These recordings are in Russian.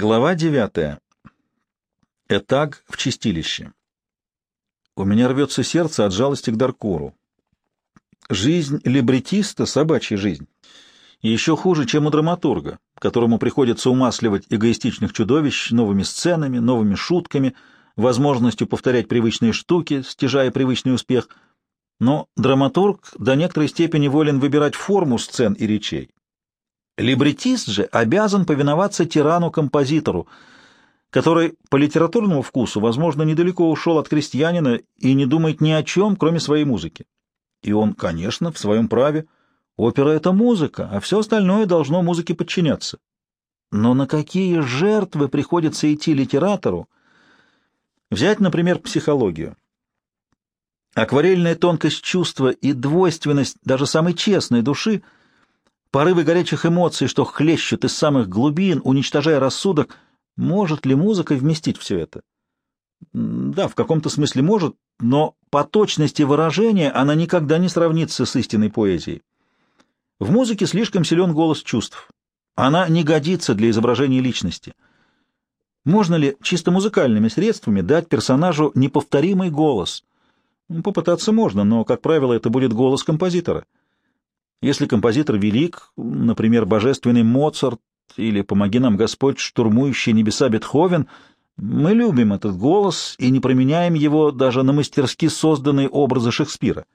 Глава девятая. Этаг в чистилище. У меня рвется сердце от жалости к Даркуру. Жизнь либретиста — собачья жизнь. И еще хуже, чем у драматурга, которому приходится умасливать эгоистичных чудовищ новыми сценами, новыми шутками, возможностью повторять привычные штуки, стяжая привычный успех. Но драматург до некоторой степени волен выбирать форму сцен и речей. Либретист же обязан повиноваться тирану-композитору, который по литературному вкусу, возможно, недалеко ушел от крестьянина и не думает ни о чем, кроме своей музыки. И он, конечно, в своем праве. Опера — это музыка, а все остальное должно музыке подчиняться. Но на какие жертвы приходится идти литератору? Взять, например, психологию. Акварельная тонкость чувства и двойственность даже самой честной души — порывы горячих эмоций, что хлещут из самых глубин, уничтожая рассудок, может ли музыка вместить все это? Да, в каком-то смысле может, но по точности выражения она никогда не сравнится с истинной поэзией. В музыке слишком силен голос чувств. Она не годится для изображения личности. Можно ли чисто музыкальными средствами дать персонажу неповторимый голос? Попытаться можно, но, как правило, это будет голос композитора. Если композитор велик, например, божественный Моцарт или «Помоги нам, Господь, штурмующий небеса Бетховен», мы любим этот голос и не променяем его даже на мастерски созданные образы Шекспира.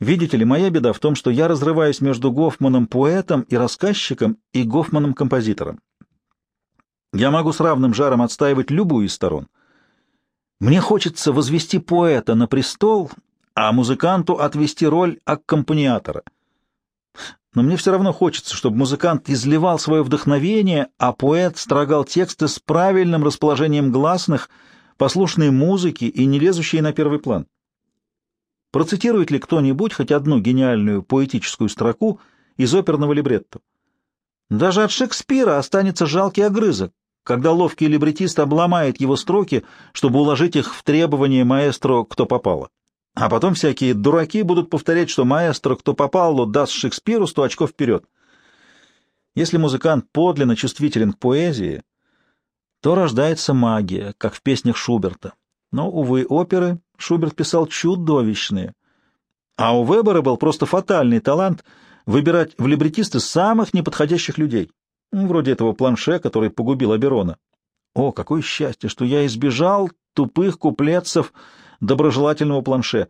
Видите ли, моя беда в том, что я разрываюсь между Гофманом-поэтом и рассказчиком и Гофманом-композитором. Я могу с равным жаром отстаивать любую из сторон. Мне хочется возвести поэта на престол а музыканту отвести роль аккомпаниатора. Но мне все равно хочется, чтобы музыкант изливал свое вдохновение, а поэт строгал тексты с правильным расположением гласных, послушные музыки и не лезущие на первый план. Процитирует ли кто-нибудь хоть одну гениальную поэтическую строку из оперного либретто? Даже от Шекспира останется жалкий огрызок, когда ловкий либретист обломает его строки, чтобы уложить их в требования маэстро «кто попало». А потом всякие дураки будут повторять, что маэстро, кто попал, даст Шекспиру сто очков вперед. Если музыкант подлинно чувствителен к поэзии, то рождается магия, как в песнях Шуберта. Но, увы, оперы Шуберт писал чудовищные. А у Вебера был просто фатальный талант выбирать в либретисты самых неподходящих людей. Ну, вроде этого планше, который погубил Аберона. О, какое счастье, что я избежал тупых куплетцев доброжелательного планше.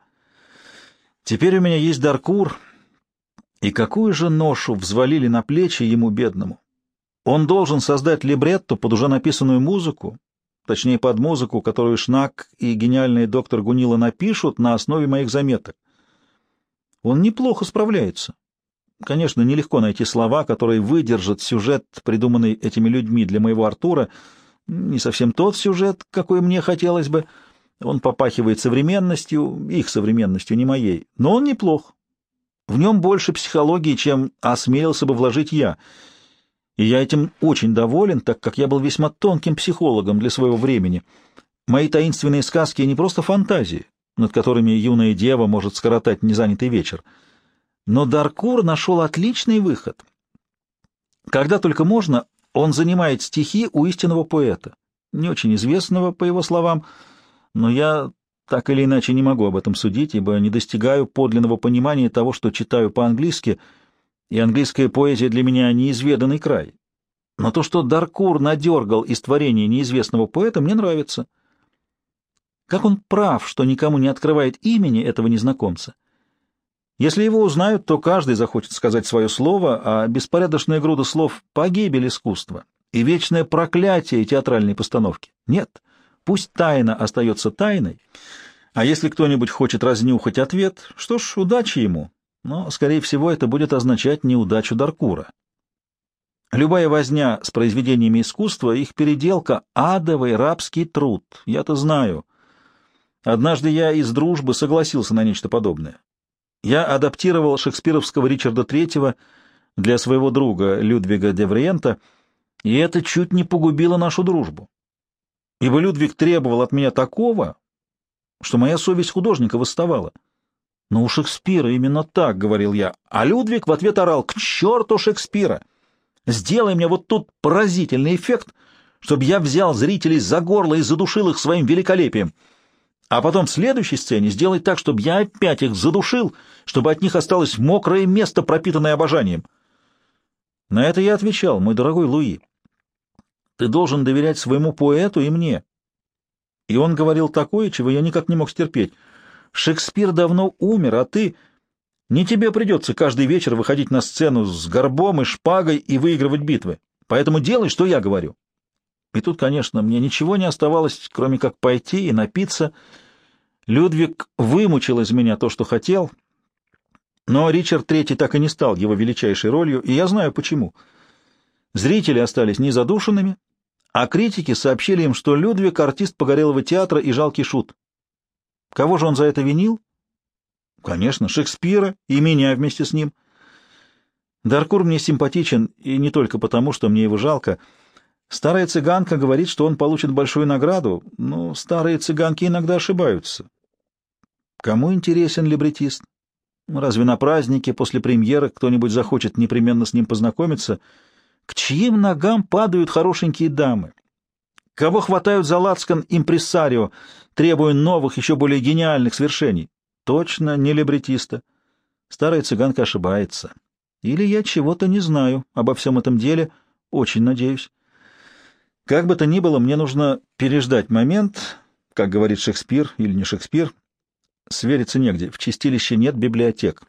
Теперь у меня есть Даркур, и какую же ношу взвалили на плечи ему бедному? Он должен создать либретто под уже написанную музыку, точнее под музыку, которую Шнак и гениальный доктор Гунила напишут на основе моих заметок. Он неплохо справляется. Конечно, нелегко найти слова, которые выдержат сюжет, придуманный этими людьми для моего Артура, не совсем тот сюжет, какой мне хотелось бы, — он попахивает современностью, их современностью, не моей, но он неплох. В нем больше психологии, чем осмелился бы вложить я. И я этим очень доволен, так как я был весьма тонким психологом для своего времени. Мои таинственные сказки не просто фантазии, над которыми юная дева может скоротать незанятый вечер. Но Даркур нашел отличный выход. Когда только можно, он занимает стихи у истинного поэта, не очень известного, по его словам, но я так или иначе не могу об этом судить, ибо не достигаю подлинного понимания того, что читаю по-английски, и английская поэзия для меня неизведанный край. Но то, что Даркур надергал из творения неизвестного поэта, мне нравится. Как он прав, что никому не открывает имени этого незнакомца. Если его узнают, то каждый захочет сказать свое слово, а беспорядочная груда слов — погибель искусства и вечное проклятие театральной постановки. Нет, Пусть тайна остается тайной, а если кто-нибудь хочет разнюхать ответ, что ж, удачи ему, но, скорее всего, это будет означать неудачу Даркура. Любая возня с произведениями искусства, их переделка — адовый рабский труд, я-то знаю. Однажды я из дружбы согласился на нечто подобное. Я адаптировал шекспировского Ричарда III для своего друга Людвига де Вриента, и это чуть не погубило нашу дружбу ибо Людвиг требовал от меня такого, что моя совесть художника восставала. Но у Шекспира именно так, — говорил я, а Людвиг в ответ орал, — к черту Шекспира! Сделай мне вот тут поразительный эффект, чтобы я взял зрителей за горло и задушил их своим великолепием. А потом в следующей сцене сделай так, чтобы я опять их задушил, чтобы от них осталось мокрое место, пропитанное обожанием. На это я отвечал, мой дорогой Луи. Ты должен доверять своему поэту и мне. И он говорил такое, чего я никак не мог стерпеть. Шекспир давно умер, а ты... Не тебе придется каждый вечер выходить на сцену с горбом и шпагой и выигрывать битвы. Поэтому делай, что я говорю. И тут, конечно, мне ничего не оставалось, кроме как пойти и напиться. Людвиг вымучил из меня то, что хотел, но Ричард III так и не стал его величайшей ролью, и я знаю почему. Зрители остались незадушенными, а критики сообщили им, что Людвиг — артист погорелого театра и жалкий шут. Кого же он за это винил? Конечно, Шекспира и меня вместе с ним. Даркур мне симпатичен, и не только потому, что мне его жалко. Старая цыганка говорит, что он получит большую награду, но старые цыганки иногда ошибаются. Кому интересен либретист? Разве на празднике после премьеры кто-нибудь захочет непременно с ним познакомиться? К чьим ногам падают хорошенькие дамы? Кого хватают за лацкан импрессарио, требуя новых, еще более гениальных свершений? Точно не либретиста. Старая цыганка ошибается. Или я чего-то не знаю обо всем этом деле, очень надеюсь. Как бы то ни было, мне нужно переждать момент, как говорит Шекспир или не Шекспир. Свериться негде, в чистилище нет библиотек.